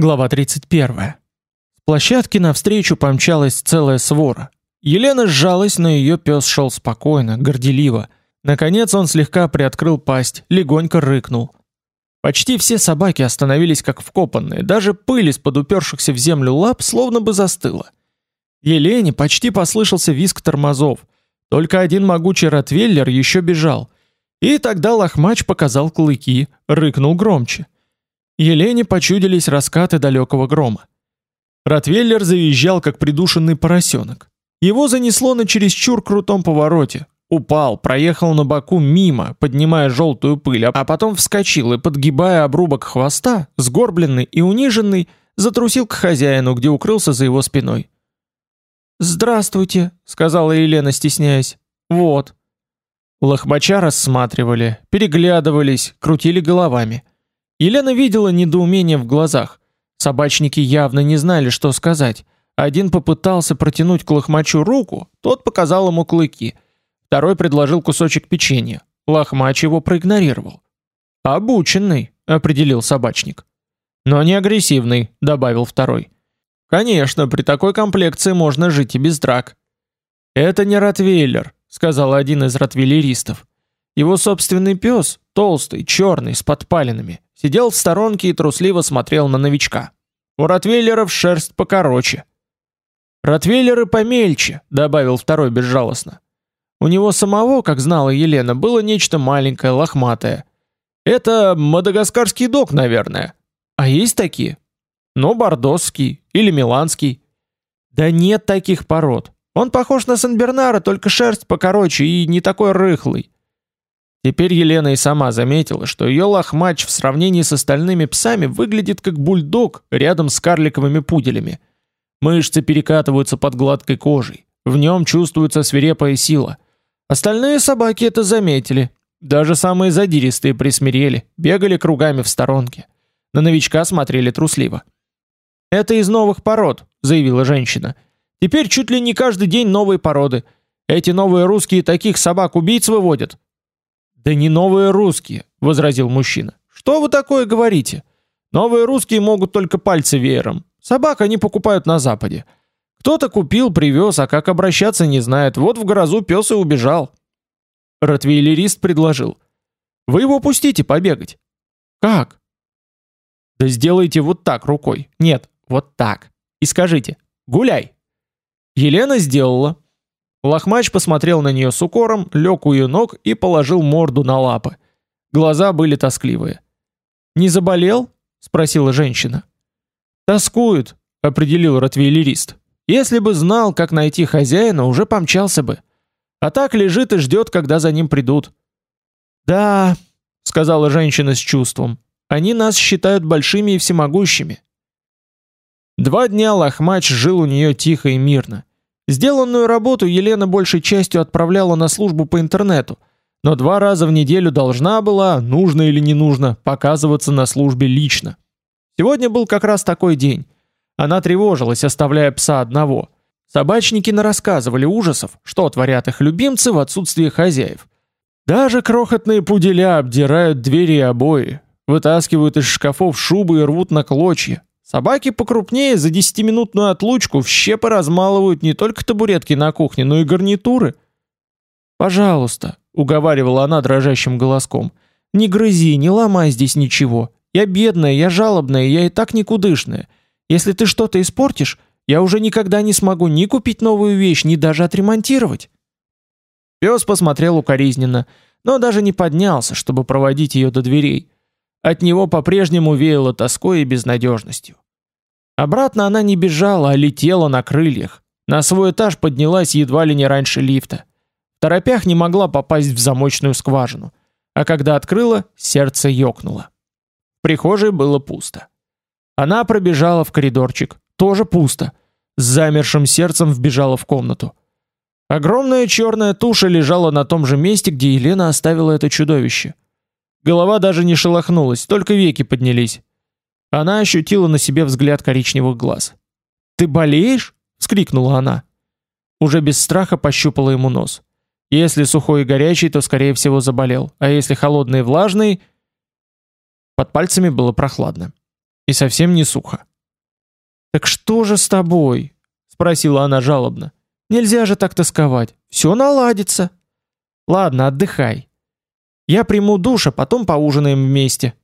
Глава 31. С площадки навстречу помчалась целая свора. Елена сжалась, но ее пес шел спокойно, горделиво. Наконец он слегка приоткрыл пасть, легонько рыкнул. Почти все собаки остановились как вкопанные, даже пыль из-под упершихся в землю лап словно бы застыла. Елене почти послышался визг тормозов. Только один могучий ротвейлер еще бежал. И тогда лохмач показал клыки, рыкнул громче. Елене почудились раскаты далекого грома. Ротвейлер завизжал, как придушенный поросенок. Его занесло на чересчур крутом повороте. Упал, проехал на боку мимо, поднимая желтую пыль, а потом вскочил и, подгибая обрубок хвоста, сгорбленный и униженный, затрусил к хозяину, где укрылся за его спиной. «Здравствуйте», — сказала Елена, стесняясь. «Вот». Лохмача рассматривали, переглядывались, крутили головами. Елена видела недоумение в глазах. Собачники явно не знали, что сказать. Один попытался протянуть к лохмачу руку, тот показал ему клыки. Второй предложил кусочек печенья. Лохмач его проигнорировал. «Обученный», — определил собачник. «Но не агрессивный», — добавил второй. «Конечно, при такой комплекции можно жить и без драк». «Это не ротвейлер», — сказал один из ротвейлеристов. Его собственный пес, толстый, черный, с подпалинами, сидел в сторонке и трусливо смотрел на новичка. У ротвейлеров шерсть покороче. Ротвейлеры помельче, добавил второй безжалостно. У него самого, как знала Елена, было нечто маленькое, лохматое. Это мадагаскарский дог, наверное. А есть такие? Но бордосский или миланский. Да нет таких пород. Он похож на Сен-Бернара, только шерсть покороче и не такой рыхлый. Теперь Елена и сама заметила, что ее лохмач в сравнении с остальными псами выглядит как бульдог рядом с карликовыми пуделями. Мышцы перекатываются под гладкой кожей, в нем чувствуется свирепая сила. Остальные собаки это заметили, даже самые задиристые присмирели, бегали кругами в сторонке. На новичка смотрели трусливо. «Это из новых пород», — заявила женщина. «Теперь чуть ли не каждый день новые породы. Эти новые русские таких собак-убийц выводят. Да не новые русские, возразил мужчина. Что вы такое говорите? Новые русские могут только пальцы веером. Собак они покупают на западе. Кто-то купил, привез, а как обращаться не знает. Вот в грозу пес и убежал. Ротвейлерист предложил: "Вы его пустите побегать". "Как?" "Да сделайте вот так рукой. Нет, вот так. И скажите: "Гуляй". Елена сделала. Лохмач посмотрел на нее с укором, лег у ее ног и положил морду на лапы. Глаза были тоскливые. «Не заболел?» — спросила женщина. «Тоскует», — определил ротвейлерист. «Если бы знал, как найти хозяина, уже помчался бы. А так лежит и ждет, когда за ним придут». «Да», — сказала женщина с чувством, — «они нас считают большими и всемогущими». Два дня Лохмач жил у нее тихо и мирно. Сделанную работу Елена большей частью отправляла на службу по интернету, но два раза в неделю должна была, нужно или не нужно, показываться на службе лично. Сегодня был как раз такой день. Она тревожилась, оставляя пса одного. Собачники нарассказывали ужасов, что творят их любимцы в отсутствие хозяев. Даже крохотные пуделя обдирают двери и обои, вытаскивают из шкафов шубы и рвут на клочья, Собаки покрупнее за десятиминутную отлучку в щепы размалывают не только табуретки на кухне, но и гарнитуры. «Пожалуйста», — уговаривала она дрожащим голоском, — «не грызи, не ломай здесь ничего. Я бедная, я жалобная, я и так никудышная. Если ты что-то испортишь, я уже никогда не смогу ни купить новую вещь, ни даже отремонтировать». Пес посмотрел укоризненно, но даже не поднялся, чтобы проводить ее до дверей. От него по-прежнему веяло тоской и безнадежностью. Обратно она не бежала, а летела на крыльях. На свой этаж поднялась едва ли не раньше лифта. В торопях не могла попасть в замочную скважину. А когда открыла, сердце ёкнуло. В прихожей было пусто. Она пробежала в коридорчик. Тоже пусто. С замершим сердцем вбежала в комнату. Огромная черная туша лежала на том же месте, где Елена оставила это чудовище. Голова даже не шелохнулась, только веки поднялись. Она ощутила на себе взгляд коричневых глаз. «Ты болеешь?» — вскрикнула она. Уже без страха пощупала ему нос. Если сухой и горячий, то, скорее всего, заболел, а если холодный и влажный... Под пальцами было прохладно. и совсем не сухо. Так что же с тобой? спросила она жалобно. Нельзя же так тосковать. Все наладится. Ладно, отдыхай. Я приму душ, а потом поужинаем вместе.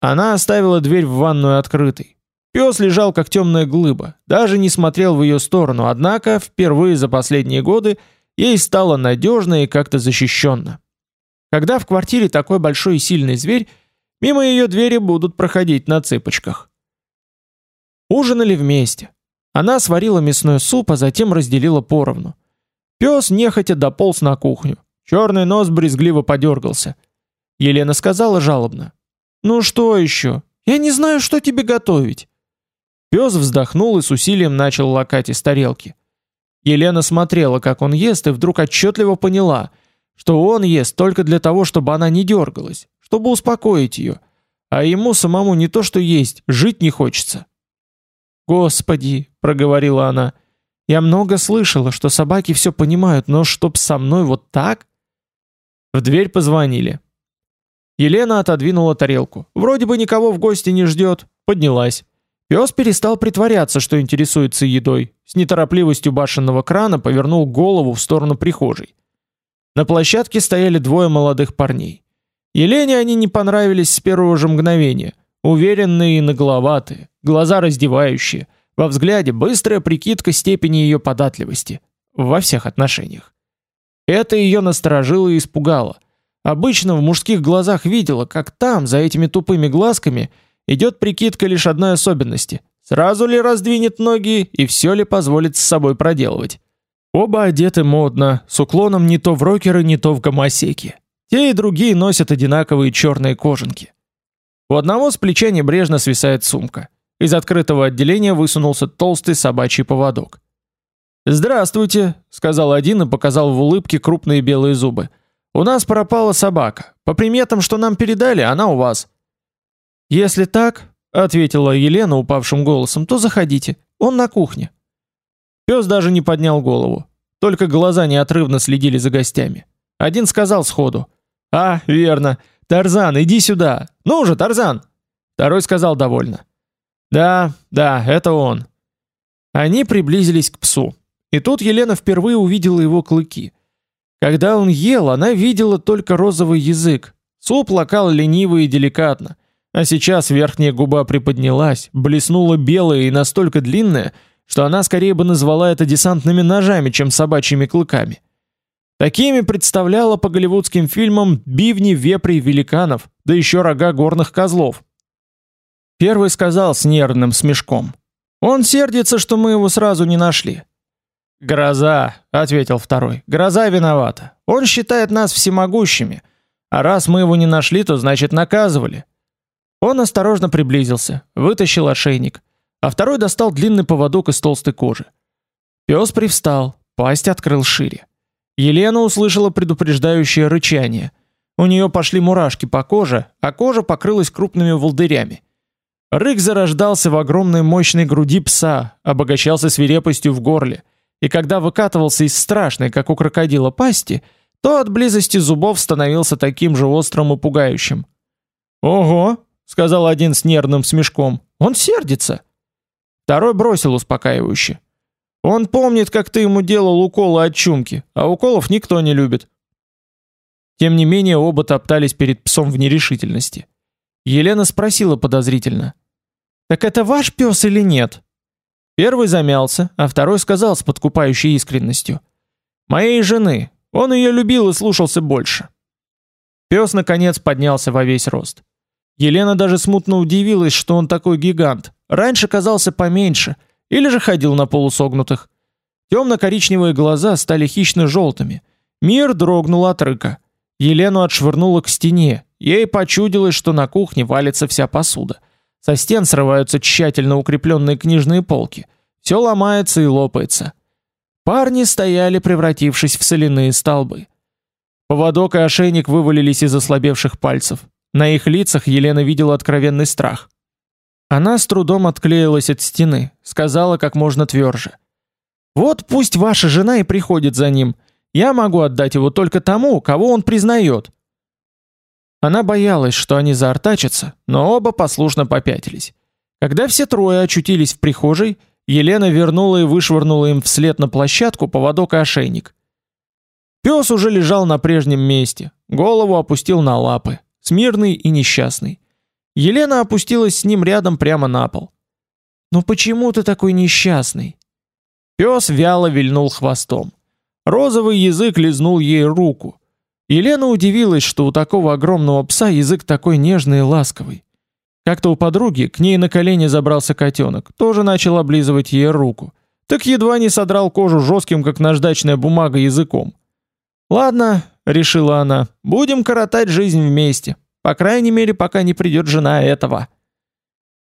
Она оставила дверь в ванную открытой. Пес лежал как темная глыба, даже не смотрел в ее сторону, однако впервые за последние годы ей стало надежно и как-то защищенно. Когда в квартире такой большой и сильный зверь, мимо ее двери будут проходить на цыпочках. Ужинали вместе. Она сварила мясной суп, а затем разделила поровну. Пес нехотя дополз на кухню. Черный нос брезгливо подергался. Елена сказала жалобно. «Ну что еще? Я не знаю, что тебе готовить». Пес вздохнул и с усилием начал лакать из тарелки. Елена смотрела, как он ест, и вдруг отчетливо поняла, что он ест только для того, чтобы она не дергалась, чтобы успокоить ее, а ему самому не то что есть, жить не хочется. «Господи!» — проговорила она. «Я много слышала, что собаки все понимают, но чтоб со мной вот так?» В дверь позвонили. Елена отодвинула тарелку. Вроде бы никого в гости не ждет. Поднялась. Пес перестал притворяться, что интересуется едой. С неторопливостью башенного крана повернул голову в сторону прихожей. На площадке стояли двое молодых парней. Елене они не понравились с первого же мгновения. Уверенные и нагловатые, глаза раздевающие, во взгляде быстрая прикидка степени ее податливости. Во всех отношениях. Это ее насторожило и испугало. Обычно в мужских глазах видела, как там, за этими тупыми глазками, Идет прикидка лишь одной особенности. Сразу ли раздвинет ноги и все ли позволит с собой проделывать. Оба одеты модно, с уклоном не то в рокеры, не то в гомосеки. Те и другие носят одинаковые черные кожанки. У одного с плеча небрежно свисает сумка. Из открытого отделения высунулся толстый собачий поводок. «Здравствуйте», — сказал один и показал в улыбке крупные белые зубы. «У нас пропала собака. По приметам, что нам передали, она у вас. Если так, ответила Елена упавшим голосом, то заходите. Он на кухне. Пёс даже не поднял голову, только глаза неотрывно следили за гостями. Один сказал сходу: "А, верно. Тарзан, иди сюда. Ну же, Тарзан". Второй сказал довольно: "Да, да, это он". Они приблизились к псу. И тут Елена впервые увидела его клыки. Когда он ел, она видела только розовый язык. Суп лакал лениво и деликатно. А сейчас верхняя губа приподнялась, блеснула белая и настолько длинная, что она скорее бы назвала это десантными ножами, чем собачьими клыками. Такими представляла по голливудским фильмам бивни вепрей великанов, да еще рога горных козлов. Первый сказал с нервным смешком: "Он сердится, что мы его сразу не нашли". "Гроза", ответил второй. "Гроза виновата. Он считает нас всемогущими. А раз мы его не нашли, то значит наказывали. Он осторожно приблизился, вытащил ошейник, а второй достал длинный поводок из толстой кожи. Пес привстал, пасть открыл шире. Елена услышала предупреждающее рычание. У нее пошли мурашки по коже, а кожа покрылась крупными волдырями. Рык зарождался в огромной мощной груди пса, обогащался свирепостью в горле, и когда выкатывался из страшной, как у крокодила, пасти, то от близости зубов становился таким же острым и пугающим. «Ого!» сказал один с нервным смешком. Он сердится. Второй бросил успокаивающе. Он помнит, как ты ему делал уколы от чумки, а уколов никто не любит. Тем не менее, оба топтались перед псом в нерешительности. Елена спросила подозрительно: "Так это ваш пес или нет?" Первый замялся, а второй сказал с подкупающей искренностью: "Моей жены. Он ее любил и слушался больше". Пес наконец поднялся во весь рост. Елена даже смутно удивилась, что он такой гигант. Раньше казался поменьше, или же ходил на полусогнутых. Темно-коричневые глаза стали хищно-желтыми. Мир дрогнул от рыка. Елену отшвырнуло к стене. Ей почудилось, что на кухне валится вся посуда. Со стен срываются тщательно укрепленные книжные полки. Все ломается и лопается. Парни стояли, превратившись в соляные столбы. Поводок и ошейник вывалились из ослабевших пальцев. На их лицах Елена видела откровенный страх. Она с трудом отклеилась от стены, сказала как можно тверже: "Вот пусть ваша жена и приходит за ним. Я могу отдать его только тому, кого он признает». Она боялась, что они заортачатся, но оба послушно попятились. Когда все трое очутились в прихожей, Елена вернула и вышвырнула им вслед на площадку поводок и ошейник. Пес уже лежал на прежнем месте, голову опустил на лапы, смирный и несчастный. Елена опустилась с ним рядом прямо на пол. «Ну почему ты такой несчастный?» Пес вяло вильнул хвостом. Розовый язык лизнул ей руку. Елена удивилась, что у такого огромного пса язык такой нежный и ласковый. Как-то у подруги к ней на колени забрался котенок, тоже начал облизывать ей руку. Так едва не содрал кожу жестким, как наждачная бумага, языком. «Ладно», — решила она, — «будем коротать жизнь вместе. По крайней мере, пока не придет жена этого».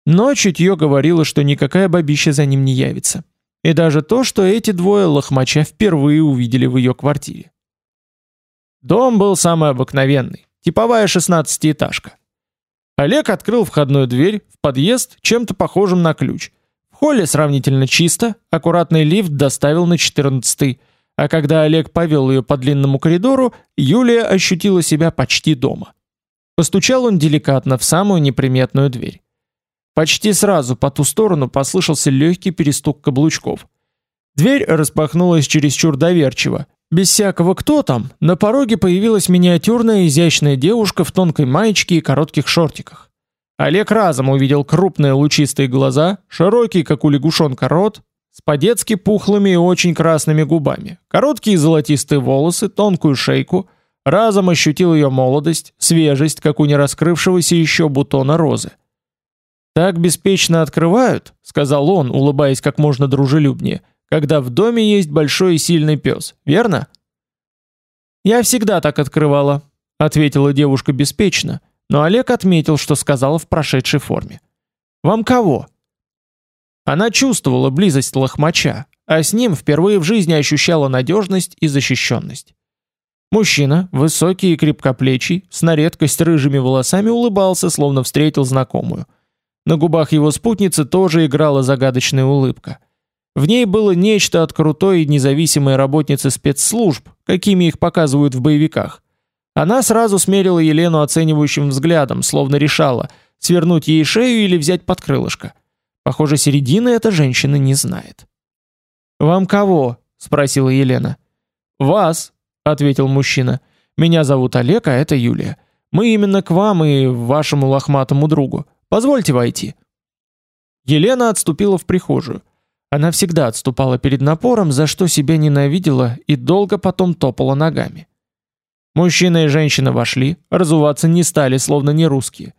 Но чутье говорило, что никакая бабища за ним не явится. И даже то, что эти двое лохмача впервые увидели в ее квартире. Дом был самый обыкновенный, типовая шестнадцатиэтажка. Олег открыл входную дверь в подъезд чем-то похожим на ключ. В холле сравнительно чисто, аккуратный лифт доставил на четырнадцатый, а когда Олег повел ее по длинному коридору, Юлия ощутила себя почти дома. Постучал он деликатно в самую неприметную дверь. Почти сразу по ту сторону послышался легкий перестук каблучков. Дверь распахнулась чересчур доверчиво, без всякого «кто там» на пороге появилась миниатюрная изящная девушка в тонкой маечке и коротких шортиках. Олег разом увидел крупные лучистые глаза, широкий, как у лягушонка, рот, с по-детски пухлыми и очень красными губами, короткие золотистые волосы, тонкую шейку, разом ощутил ее молодость, свежесть, как у нераскрывшегося еще бутона розы. «Так беспечно открывают», — сказал он, улыбаясь как можно дружелюбнее, — когда в доме есть большой и сильный пес, верно? Я всегда так открывала, ответила девушка беспечно, но Олег отметил, что сказала в прошедшей форме. Вам кого? Она чувствовала близость лохмача, а с ним впервые в жизни ощущала надежность и защищенность. Мужчина, высокий и крепкоплечий, с на редкость рыжими волосами улыбался, словно встретил знакомую. На губах его спутницы тоже играла загадочная улыбка – в ней было нечто от крутой и независимой работницы спецслужб, какими их показывают в боевиках. Она сразу смерила Елену оценивающим взглядом, словно решала, свернуть ей шею или взять под крылышко. Похоже, середины эта женщина не знает. «Вам кого?» – спросила Елена. «Вас», – ответил мужчина. «Меня зовут Олег, а это Юлия. Мы именно к вам и вашему лохматому другу. Позвольте войти». Елена отступила в прихожую. Она всегда отступала перед напором, за что себя ненавидела и долго потом топала ногами. Мужчина и женщина вошли, разуваться не стали, словно не русские.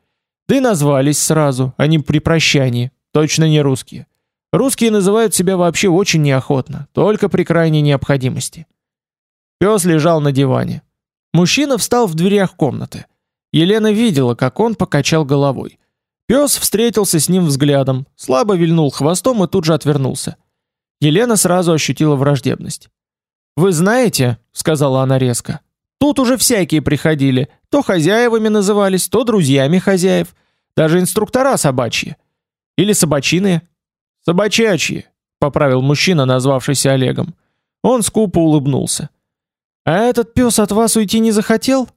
Да и назвались сразу, они при прощании, точно не русские. Русские называют себя вообще очень неохотно, только при крайней необходимости. Пес лежал на диване. Мужчина встал в дверях комнаты. Елена видела, как он покачал головой. Пес встретился с ним взглядом, слабо вильнул хвостом и тут же отвернулся. Елена сразу ощутила враждебность. «Вы знаете», — сказала она резко, — «тут уже всякие приходили, то хозяевами назывались, то друзьями хозяев, даже инструктора собачьи. Или собачиные?» «Собачачьи», — поправил мужчина, назвавшийся Олегом. Он скупо улыбнулся. «А этот пес от вас уйти не захотел?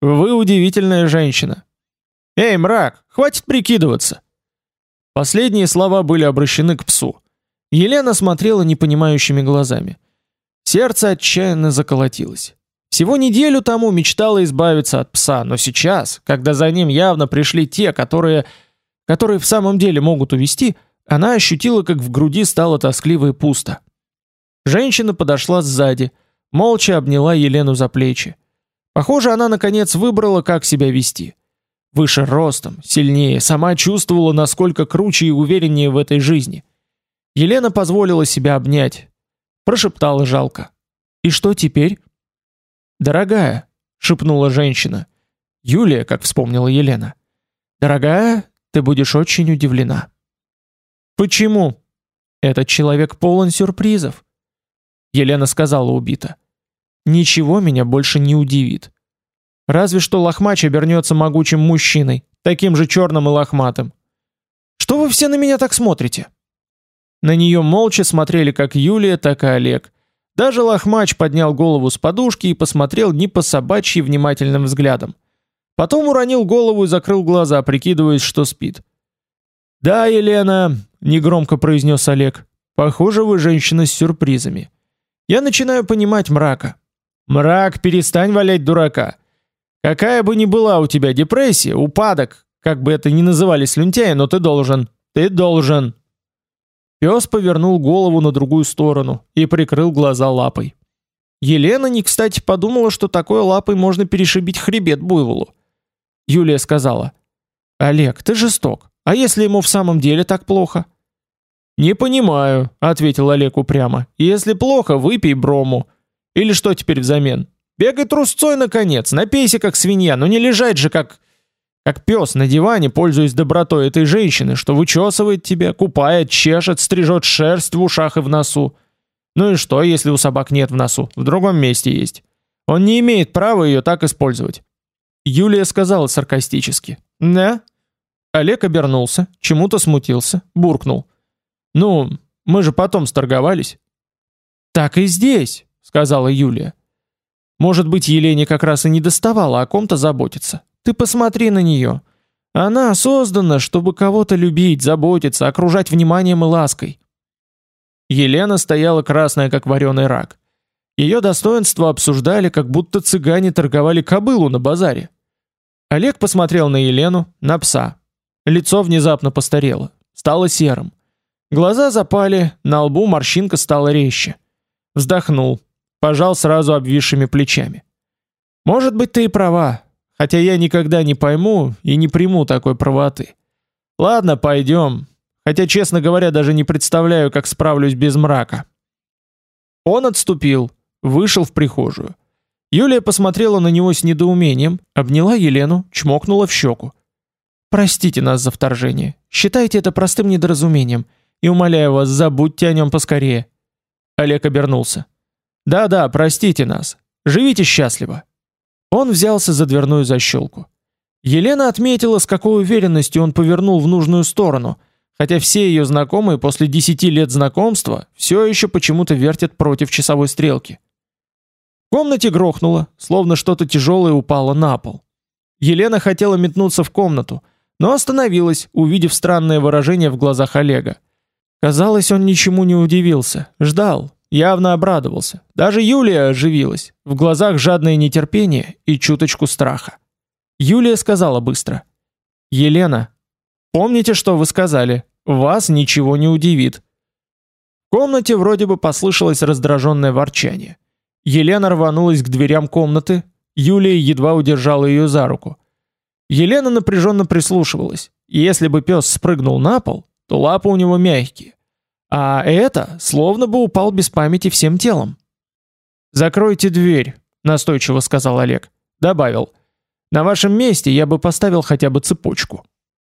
Вы удивительная женщина. «Эй, мрак, хватит прикидываться!» Последние слова были обращены к псу. Елена смотрела непонимающими глазами. Сердце отчаянно заколотилось. Всего неделю тому мечтала избавиться от пса, но сейчас, когда за ним явно пришли те, которые, которые в самом деле могут увести, она ощутила, как в груди стало тоскливо и пусто. Женщина подошла сзади, молча обняла Елену за плечи. Похоже, она наконец выбрала, как себя вести. Выше ростом, сильнее, сама чувствовала, насколько круче и увереннее в этой жизни. Елена позволила себя обнять. Прошептала жалко. «И что теперь?» «Дорогая», — шепнула женщина. Юлия, как вспомнила Елена. «Дорогая, ты будешь очень удивлена». «Почему?» «Этот человек полон сюрпризов». Елена сказала убито. «Ничего меня больше не удивит. Разве что лохмач обернется могучим мужчиной, таким же черным и лохматым. Что вы все на меня так смотрите? На нее молча смотрели как Юлия, так и Олег. Даже лохмач поднял голову с подушки и посмотрел не по собачьи внимательным взглядом. Потом уронил голову и закрыл глаза, прикидываясь, что спит. "Да, Елена", негромко произнес Олег. "Похоже, вы женщина с сюрпризами. Я начинаю понимать мрака. Мрак, перестань валять дурака. Какая бы ни была у тебя депрессия, упадок, как бы это ни называли слюнтяи, но ты должен. Ты должен. Пёс повернул голову на другую сторону и прикрыл глаза лапой. Елена не кстати подумала, что такой лапой можно перешибить хребет буйволу. Юлия сказала: "Олег, ты жесток. А если ему в самом деле так плохо?" "Не понимаю", ответил Олег упрямо. "Если плохо, выпей брому. Или что теперь взамен? Бегай трусцой наконец, напейся как свинья, но не лежать же как как пес на диване, пользуясь добротой этой женщины, что вычесывает тебя, купает, чешет, стрижет шерсть в ушах и в носу. Ну и что, если у собак нет в носу? В другом месте есть. Он не имеет права ее так использовать. Юлия сказала саркастически. Да? Олег обернулся, чему-то смутился, буркнул. Ну, мы же потом сторговались. Так и здесь, сказала Юлия. Может быть, Елене как раз и не доставало о ком-то заботиться. Ты посмотри на нее. Она создана, чтобы кого-то любить, заботиться, окружать вниманием и лаской. Елена стояла красная, как вареный рак. Ее достоинства обсуждали, как будто цыгане торговали кобылу на базаре. Олег посмотрел на Елену, на пса. Лицо внезапно постарело, стало серым. Глаза запали, на лбу морщинка стала резче. Вздохнул, пожал сразу обвисшими плечами. Может быть, ты и права. Хотя я никогда не пойму и не приму такой правоты. Ладно, пойдем. Хотя, честно говоря, даже не представляю, как справлюсь без мрака. Он отступил, вышел в прихожую. Юлия посмотрела на него с недоумением, обняла Елену, чмокнула в щеку. Простите нас за вторжение. Считайте это простым недоразумением и умоляю вас, забудьте о нем поскорее. Олег обернулся. Да-да, простите нас. Живите счастливо. Он взялся за дверную защелку. Елена отметила, с какой уверенностью он повернул в нужную сторону, хотя все ее знакомые после десяти лет знакомства все еще почему-то вертят против часовой стрелки. В комнате грохнуло, словно что-то тяжелое упало на пол. Елена хотела метнуться в комнату, но остановилась, увидев странное выражение в глазах Олега. Казалось, он ничему не удивился, ждал, явно обрадовался. Даже Юлия оживилась, в глазах жадное нетерпение и чуточку страха. Юлия сказала быстро: "Елена, помните, что вы сказали? Вас ничего не удивит". В комнате вроде бы послышалось раздраженное ворчание. Елена рванулась к дверям комнаты, Юлия едва удержала ее за руку. Елена напряженно прислушивалась. Если бы пес спрыгнул на пол, то лапы у него мягкие. А это словно бы упал без памяти всем телом. Закройте дверь, настойчиво сказал Олег. Добавил: На вашем месте я бы поставил хотя бы цепочку.